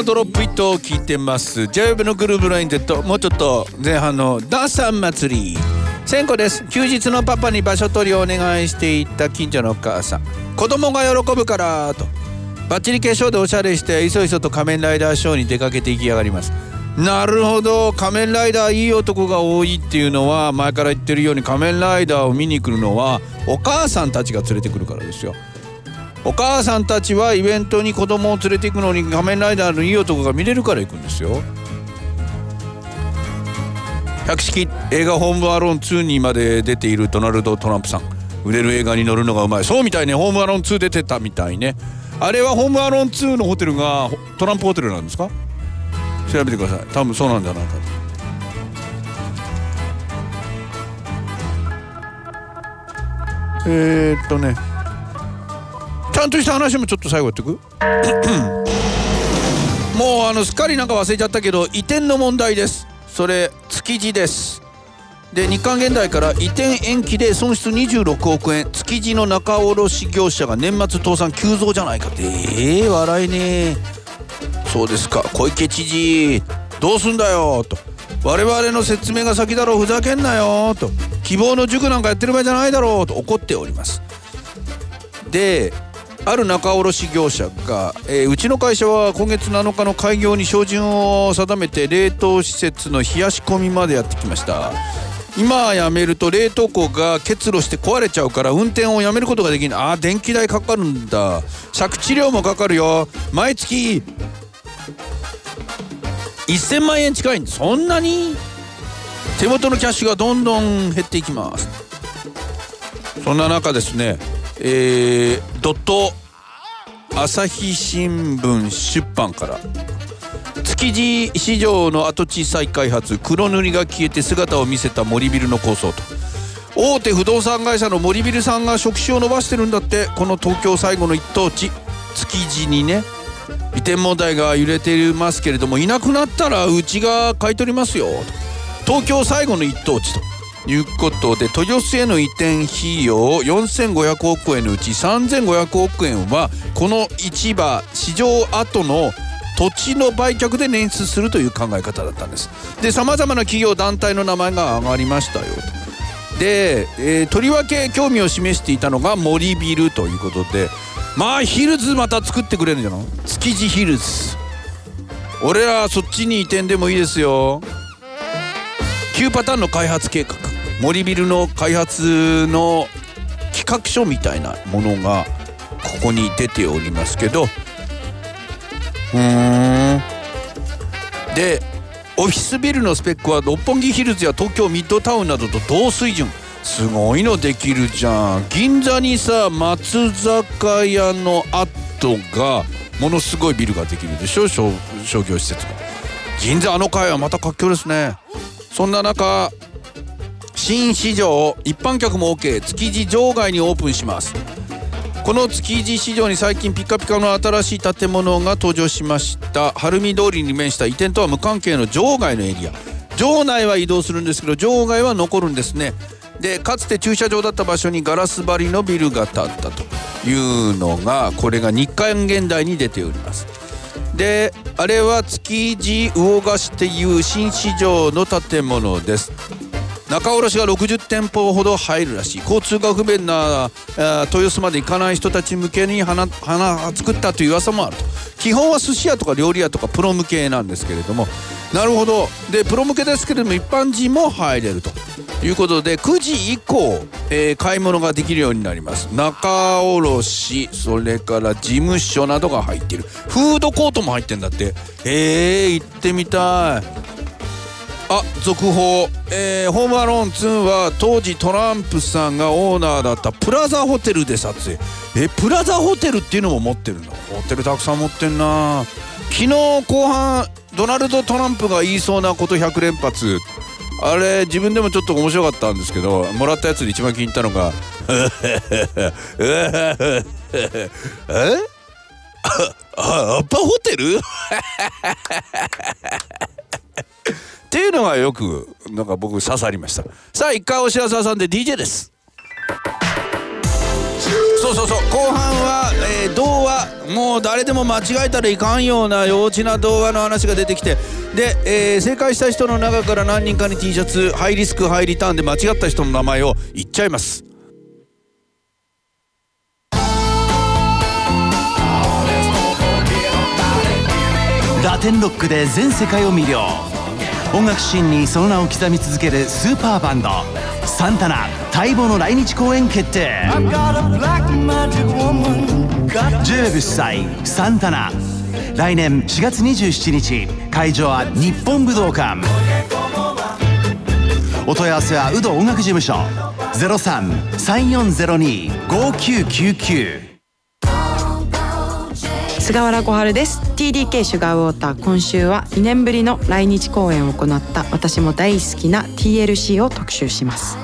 のドロップイットを聞いてます。j w のグルーブライン Z もうちょっと前半のダーサン祭り。千個です。休日のパパに場所取りをお願いしていた近所のお母さん。子供が喜ぶからと。バッチリ化粧でおしゃれしていそいそと仮面ライダーショーに出かけていきやがります。なるほど。仮面ライダーいい男が多いっていうのは前から言ってるように仮面ライダーを見に来るのはお母さんたちが連れてくるからですよ。お母さんたちはイベントに子供を連れて行くのに仮面ライダーのいい男が見れるから行くんですよ。百式映画「ホームアローン2」にまで出ているドナルド・トランプさん。売れる映画に乗るのがうまい。そうみたいね。ホームアローン2出てたみたいね。あれはホームアローン2のホテルがトランプホテルなんですか？調べてください。多分そうなんじゃないかと。えー、っとね。ちゃんとした話もちょっと最後やってく？もうあのすっかりなんか忘れちゃったけど移転の問題です。それ築地です。で日刊現代から移転延期で損失26億円。築地の仲卸業者が年末倒産急増じゃないかって。ええー、笑えね。えそうですか。小池知事どうすんだよ。と。我々の説明が先だろう。ふざけんなよ。と。希望の塾なんかやってる場合じゃないだろう。と怒っております。である仲卸業者が、えー、うちの会社は今月7日の開業に照準を定めて冷凍施設の冷やし込みまでやってきました。今やめると冷凍庫が結露して壊れちゃうから運転をやめることができないあー電気代かかるんだ。借地料もかかるよ。毎月1000万円近いんでそんなに？手元のキャッシュがどんどん減っていきます。そんな中ですねえー、ドット朝日新聞出版から。築地市場の跡地再開発黒塗りが消えて姿を見せた森ビルの構想と。大手不動産会社の森ビルさんが触手を伸ばしてるんだって。この東京最後の一等地築地にね移転問題が揺れていますけれどもいなくなったらうちが買い取りますよと。東京最後の一等地と。いうことで豊洲への移転費用4500億円のうち3500億円はこの市場市場後の土地の売却で捻出するという考え方だったんです。でさまざまな企業団体の名前が挙がりましたよと。で、えー、とりわけ興味を示していたのが森ビルということでまあヒルズまた作ってくれるんじゃない？築地ヒルズ。俺らそっちに移転でもいいですよ。旧パターンの開発計画。森ビルの開発の企画書みたいなものがここに出ておりますけど。うん。でオフィスビルのスペックは六本木ヒルズや東京ミッドタウンなどと同水準。すごいのできるじゃん。銀座にさ松坂屋の跡がものすごいビルができるでしょ商業施設が。銀座あの階はまた活況ですね。そんな中新市場一般客も OK 築地場外にオープンします。この築地市場に最近ピカピカの新しい建物が登場しました。晴海通りに面した移転とは無関係の場外のエリア。場内は移動するんですけど場外は残るんですね。でかつて駐車場だった場所にガラス張りのビルが建ったというのがこれが日刊現代に出ております。であれは築地魚河岸っていう新市場の建物です。仲卸が60店舗ほど入るらしい。交通が不便な豊洲まで行かない人たち向けに花花作ったという噂もあると。基本は寿司屋とか料理屋とかプロ向けなんですけれども。なるほど。でプロ向けですけれども一般人も入れると。いうことで9時以降、えー、買い物ができるようになります。仲卸それから事務所などが入っている。フードコートも入ってんだって。えー、行ってみたい。あ続報、えー、ホームアローン2は当時トランプさんがオーナーだったプラザホテルで撮影。えプラザホテルっていうのも持ってるの？ホテルたくさん持ってんな。昨日後半ドナルド・トランプが言いそうなこと100連発。あれ自分でもちょっと面白かったんですけどもらったやつで一番気に入ったのが「え？あアッパホテル？っていうのがよくなんか僕刺さりました。さあ一回お知らせ挟んで DJ です。そうそうそう。後半は、えー、童話もう誰でも間違えたらいかんような幼稚な童話の話が出てきて。で、えー、正解した人の中から何人かに T シャツハイリスクハイリターンで間違った人の名前を言っちゃいます。ラテンロックで全世界を魅了。音楽シーンにその名を刻み続けるスーパーバンドサンタナ待望の来日公演決定。15歳サンタナ。来年4月27日会場は日本武道館。お問い合わせは有働音楽事務所0334025999菅原小春です。TDK シュガーウォーター。今週は2年ぶりの来日公演を行った私も大好きな TLC を特集します。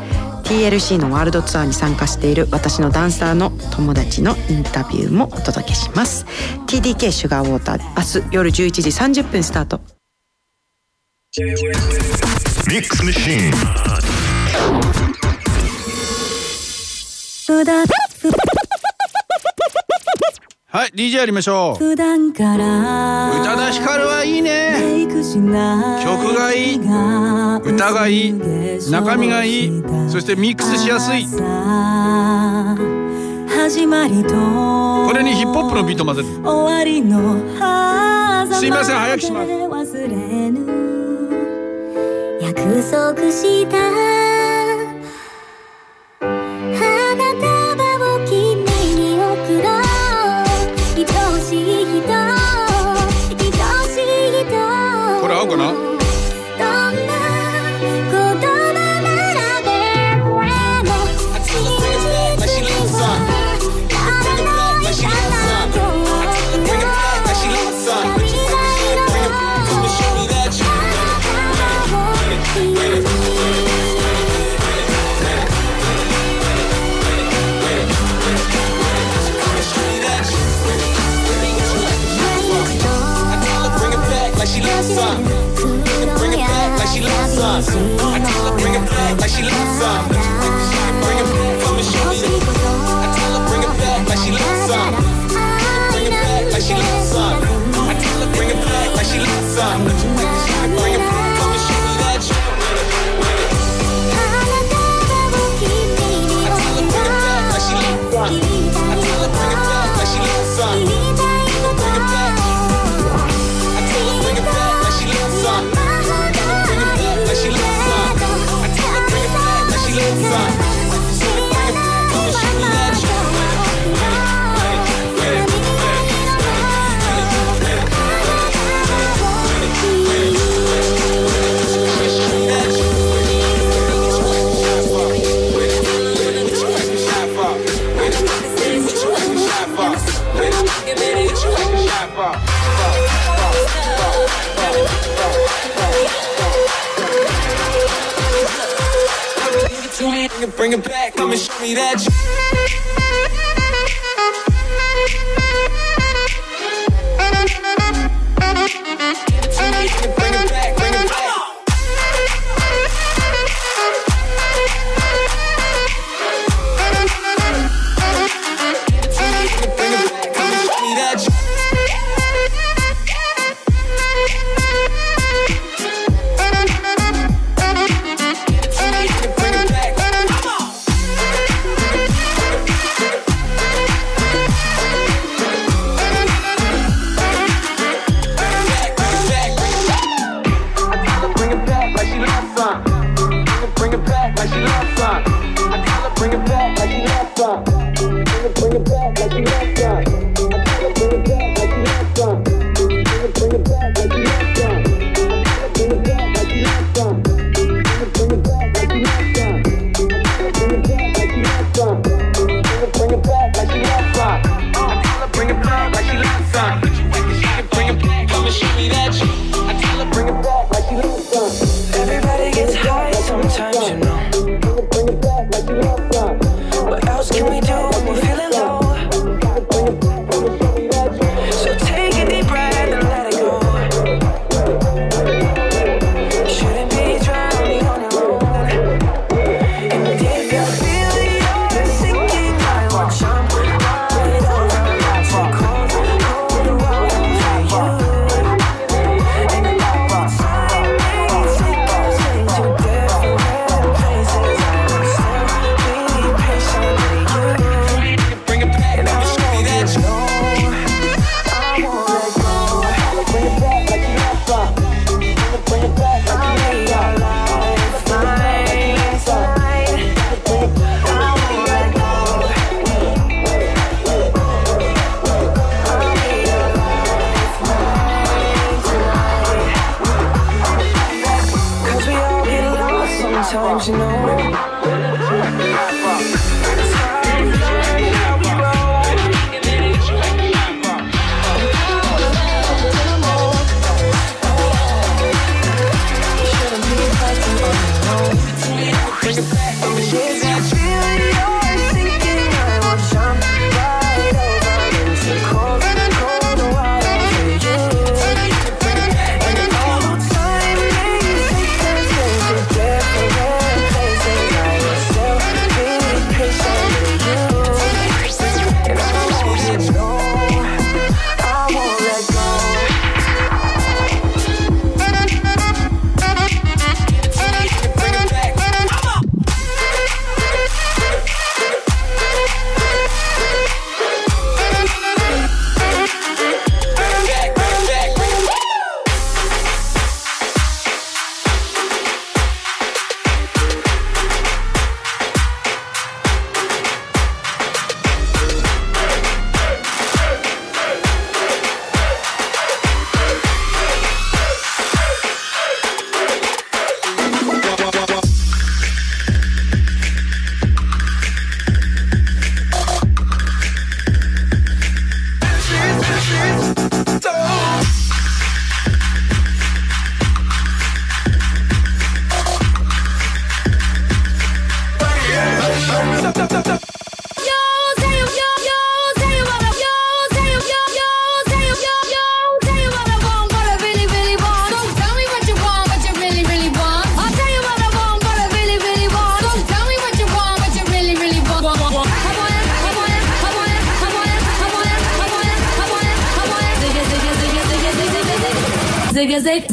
TLC のワールドツアーに参加している私のダンサーの友達のインタビューもお届けします。TDK シュガーウォーター明日夜11時30分スタート。ミックスマシーンはい DJ やりましょう。普段から宇多田ヒカルはいいね。曲がいい。歌がいい。中身がいい。そしてミックスしやすい。始まりとこれにヒップホップのビート混ぜる。終わりのすいません早くします。約束した Bring it back like she loves. I tell her bring it back like she loves. Bring it back. I tell her bring it back like she loves. Bring it back like she loves. I tell her bring it back like she loves us. to me, bring it back. Come and show me that.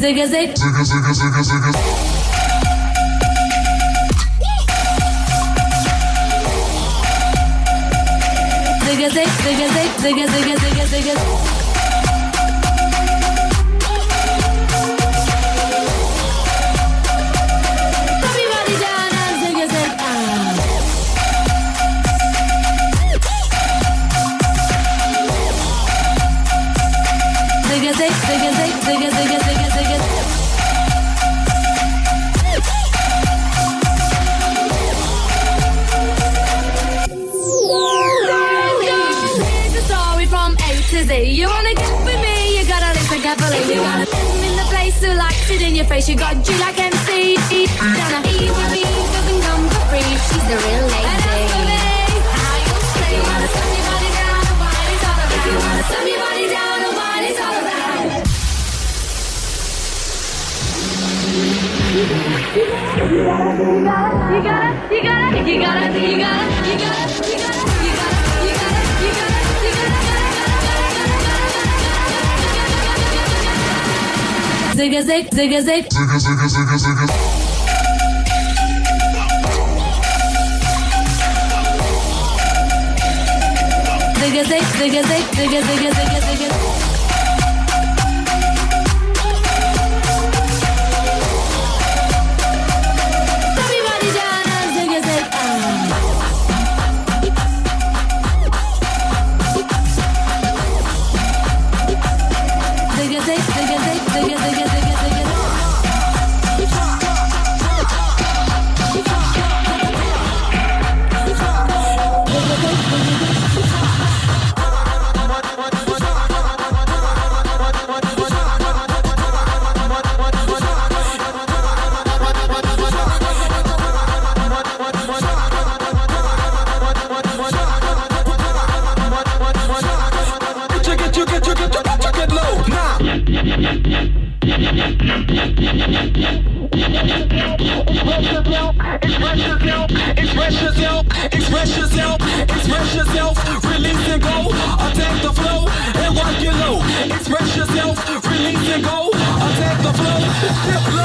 Zigga zig, zigga zig. Zigga zig, zigga zig, zigga zigga zigga zigga. Your face. You got G like MC. Gonna eat with me doesn't come for free. She's the real lady. And for me, how you say you wanna your body down what it's all about. You wanna send your body down what it's all about. You gotta, you gotta, you gotta, you gotta, you gotta, you gotta, you gotta, zigazig, zigazig, zigazig. Zigazig, zigazig, zigazig, zigazig. Express yourself, release and go. Attack the flow, dip low.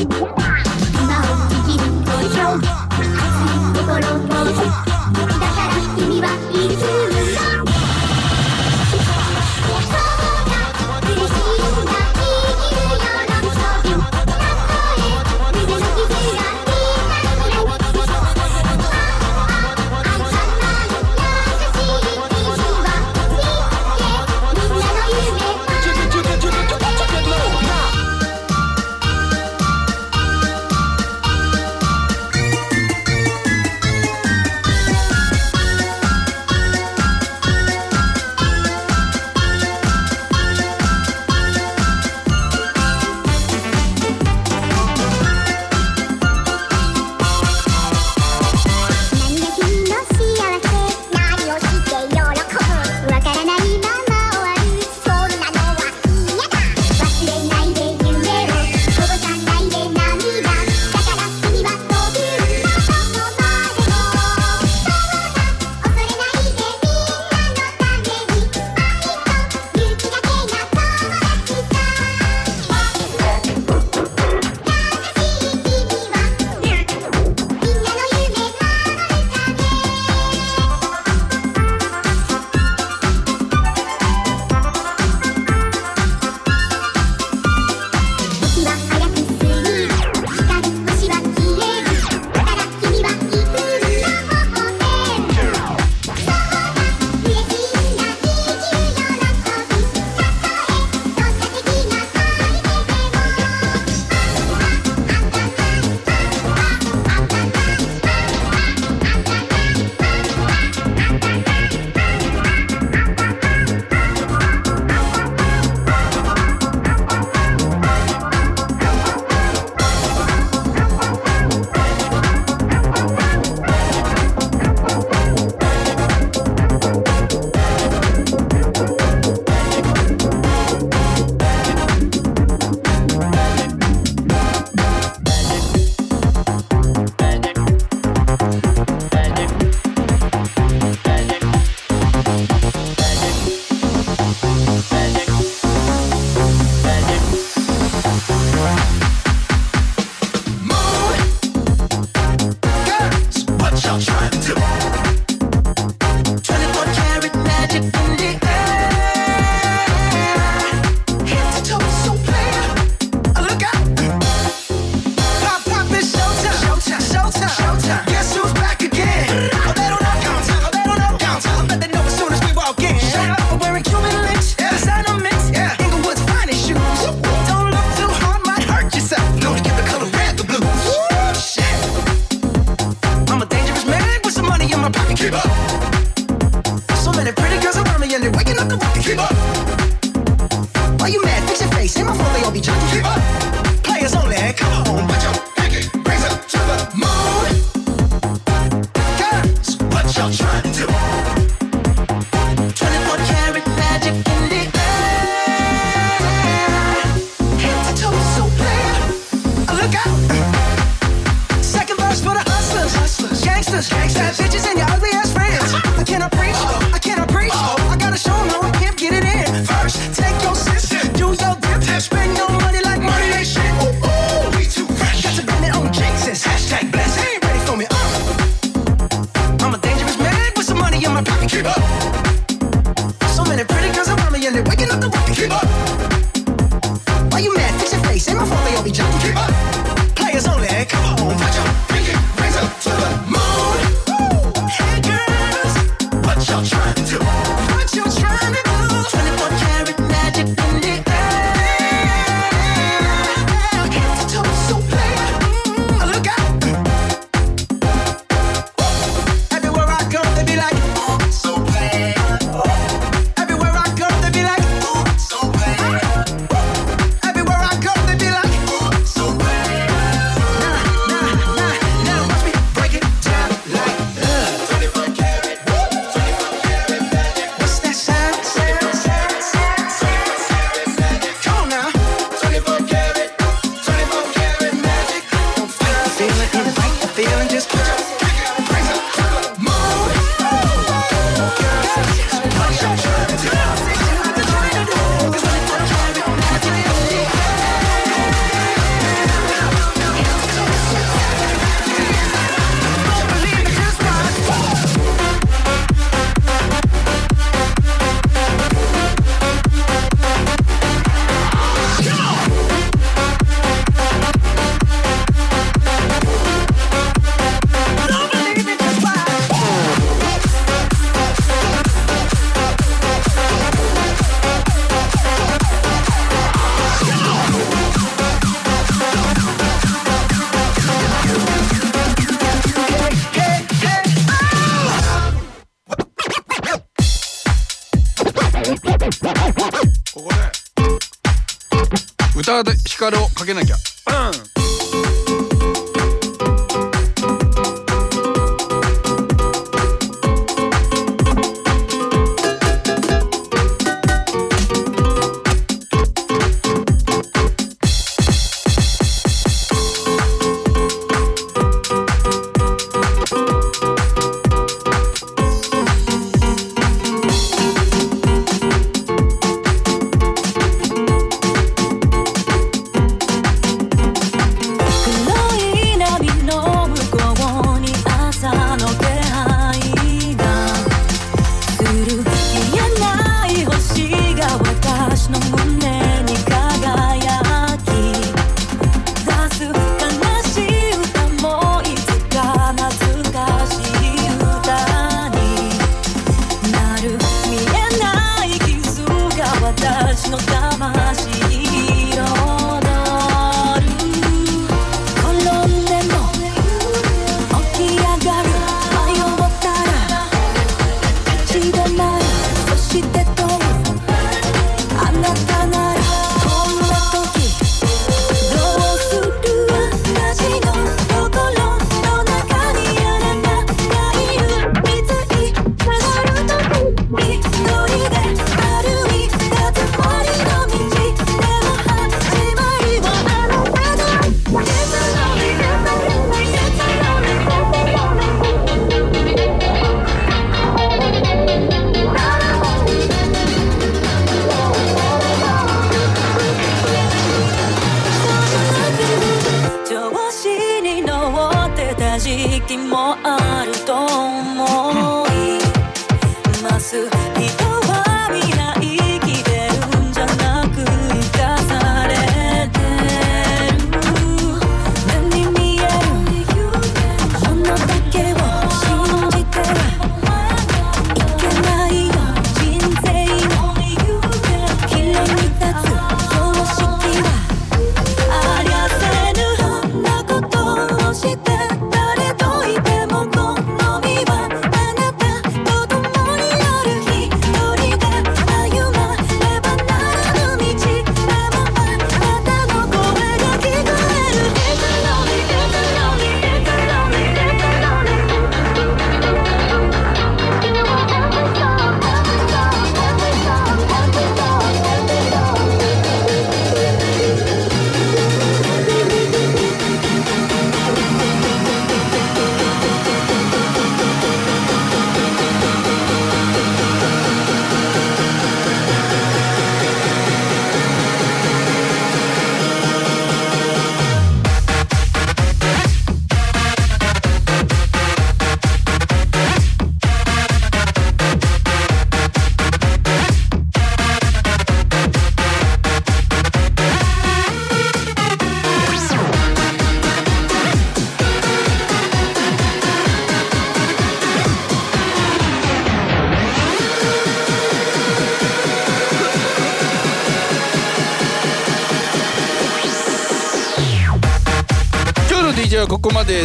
生きター光をかけなきゃ。する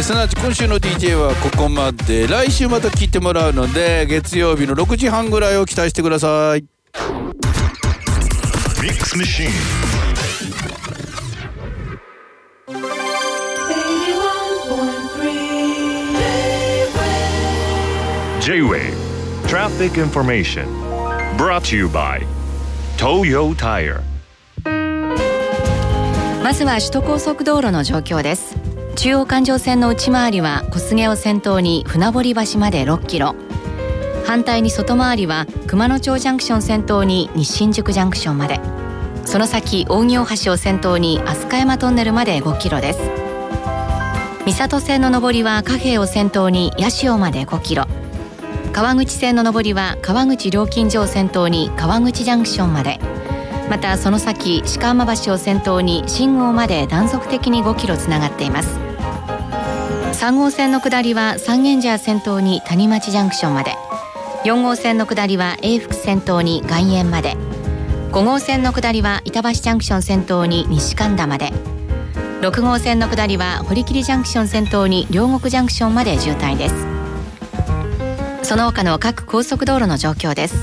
すなわち今週の DJ はここまで来週また聞いてもらうので月曜日の6時半ぐらいを期待してください Mix Machine. 81.3 J-Way Traffic Information Brought to you by Toyo Tire まずは首都高速道路の状況です中央環状線の内回りは小菅を先頭に船堀橋まで6キロ。反対に外回りは熊野町ジャンクション先頭に西新宿ジャンクションまで。その先扇大橋を先頭に飛鳥山トンネルまで5キロです。三郷線の上りは貨幣を先頭に八潮まで5キロ。川口線の上りは川口料金所を先頭に川口ジャンクションまで。またその先鹿浜橋を先頭に信号まで断続的に5キロつながっています。3号線の下りは三軒茶屋先頭に谷町ジャンクションまで。4号線の下りは永福先頭に外苑まで。5号線の下りは板橋ジャンクション先頭に西神田まで。6号線の下りは堀切ジャンクション先頭に両国ジャンクションまで渋滞です。その他の各高速道路の状況です。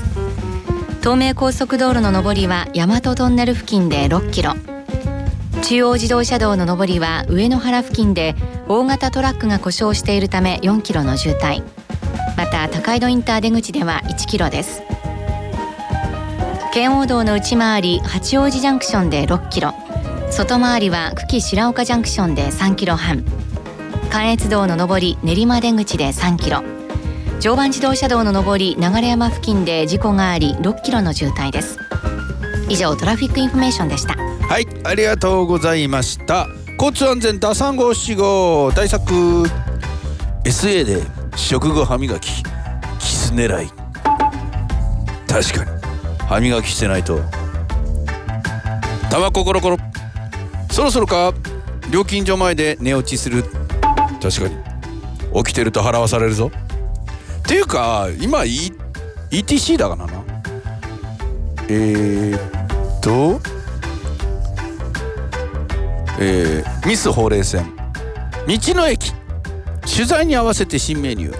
東名高速道路の上りは大和トンネル付近で6キロ。中央自動車道の上りは上野原付近で大型トラックが故障しているため4キロの渋滞。また高井戸インター出口では1キロです。圏央道の内回り八王子ジャンクションで6キロ。外回りは久喜白岡ジャンクションで3キロ半。関越道の上り練馬出口で3キロ。常磐自動車道の上り流山付近で事故があり6キロの渋滞です。以上 traffic information でした。はいありがとうございました。交通安全打三五七五大作。SA で食後歯磨きキス狙い。確かに。歯磨きしてないと。タバココロコロ。そろそろか。料金所前で寝落ちする。確かに。起きてると払わされるぞ。っていうか今、e、ETC だからな。えー、っと。えーミスほうれい線道の駅。取材に合わせて新メニュー。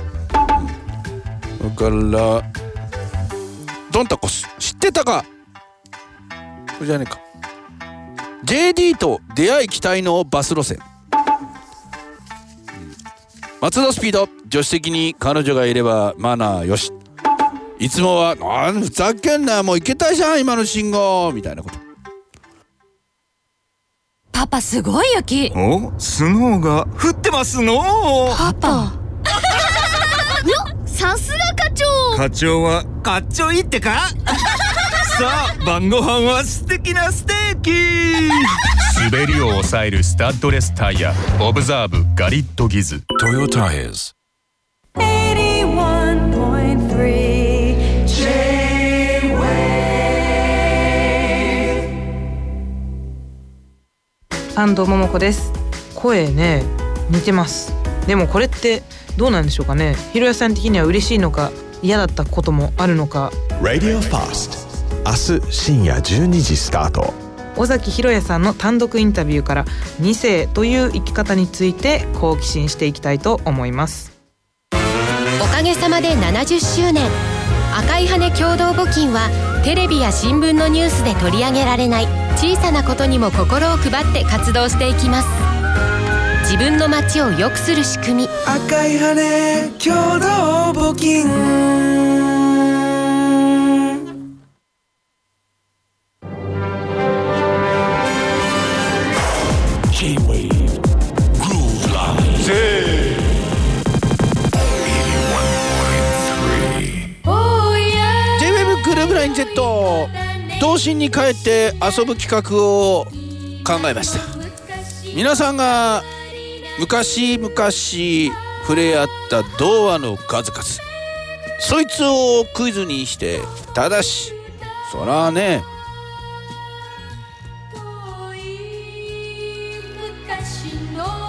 それからドンタコス知ってたか。これじゃねえか。JD と出会い期待のバス路線。松田スピード。助手席に彼女がいればマナーよし。いつもは「あーふざけんなもう行けたいじゃん今の信号」みたいなこと。パパすごい雪。おスノーが降ってますのパパ。さすが課長。課長はかっちょいいってか？さあ晩ご飯は素敵なステーキ。滑りを抑えるスタッドレスタイヤ OBSERVE GARIT GIZ。 TOYO TIRES安藤桃子です。声ね似てます。でもこれってどうなんでしょうかね。ひろやさん的には嬉しいのか嫌だったこともあるのか。Radio Fast 明日深夜12時スタート。尾崎ひろやさんの単独インタビューから2世という生き方について好奇心していきたいと思います。おかげさまで70周年。赤い羽共同募金はテレビや新聞のニュースで取り上げられない小さなことにも心を配って活動していきます。自分の街を良くする仕組み。赤い羽共同募金。童心に帰って遊ぶ企画を考えました。皆さんが昔々触れ合った童話の数々。そいつをクイズにしてただしそらね。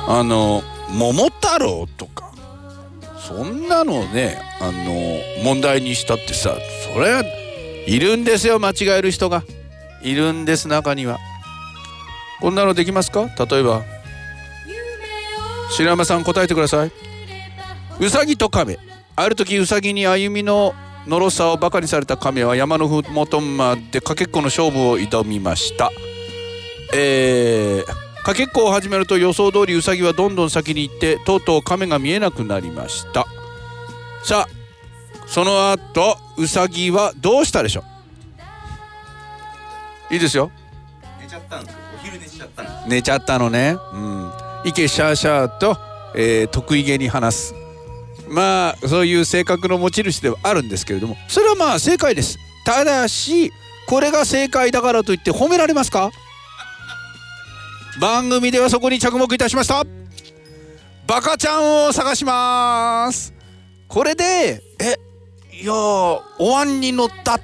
あの桃太郎とか。そんなのねあの問題にしたってさそれはいるんですよ間違える人が。いるんです中には。こんなのできますか？例えば白山さん答えてください。うさぎと亀。ある時うさぎに歩みののろさをバカにされた亀は山のふもとまでかけっこの勝負を挑みました。えーかけっこを始めると予想通りウサギはどんどん先に行ってとうとう亀が見えなくなりました。さあその後ウサギはどうしたでしょう？いいですよ。寝ちゃったんですお昼寝しちゃったんです寝ちゃったのね。うん。池シャーシャーと、えー得意げに話す。まあそういう性格の持ち主ではあるんですけれども。それはまあ正解です。ただしこれが正解だからといって褒められますか？番組ではそこに着目いたしました。バカちゃんを探します。これでえいやーお椀に乗ったっ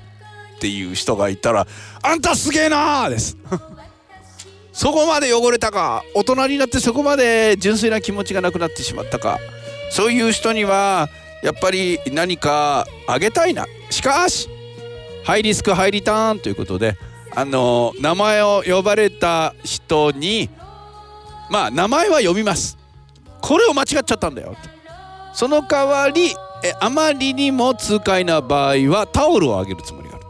ていう人がいたらあんたすげえなーです。そこまで汚れたか大人になってそこまで純粋な気持ちがなくなってしまったか。そういう人にはやっぱり何かあげたいな。しかしハイリスクハイリターンということであの名前を呼ばれた人にまあ名前は読みます。これを間違っちゃったんだよその代わりえあまりにも痛快な場合はタオルをあげるつもりがある。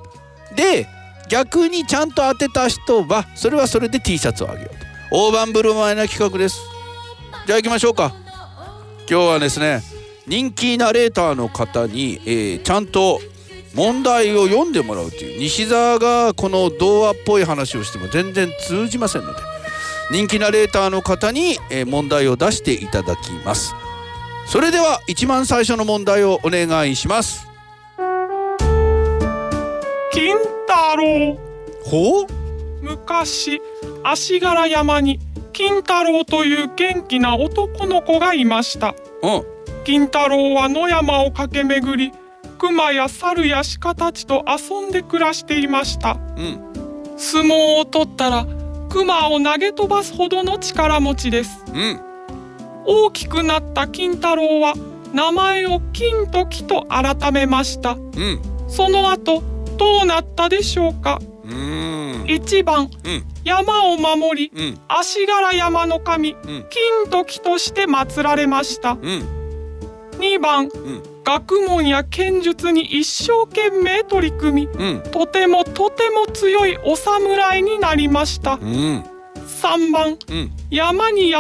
で逆にちゃんと当てた人はそれはそれで T シャツをあげようと。大盤振る舞いな企画です。じゃあ行きましょうか。今日はですね人気ナレーターの方に、えーちゃんと問題を読んでもらうという西澤がこの童話っぽい話をしても全然通じませんので人気ナレーターの方に、え問題を出していただきます。それでは一番最初の問題をお願いします。金太郎。ほう？昔足柄山に金太郎という元気な男の子がいました。金太郎は野山を駆け巡り熊や猿や鹿たちと遊んで暮らしていました、相撲を取ったら熊を投げ飛ばすほどの力持ちです、大きくなった金太郎は名前を金時と改めました、その後どうなったでしょうか？1番、山を守り、足柄山の神、金時として祀られました、2番、学問や剣術に一生懸命取り組み、とてもとても強いお侍になりました、3番、山にや